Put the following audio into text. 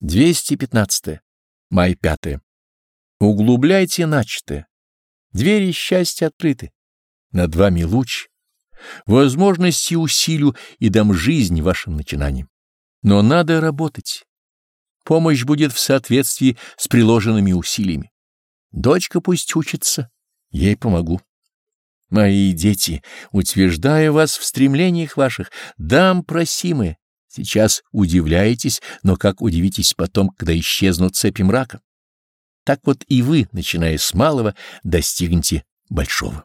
215. Май 5. Углубляйте начатое. Двери счастья открыты. Над вами луч. Возможности усилю и дам жизнь вашим начинаниям. Но надо работать. Помощь будет в соответствии с приложенными усилиями. Дочка пусть учится, ей помогу. Мои дети, утверждаю вас в стремлениях ваших, дам просимое, Сейчас удивляетесь, но как удивитесь потом, когда исчезнут цепи мрака? Так вот и вы, начиная с малого, достигнете большого.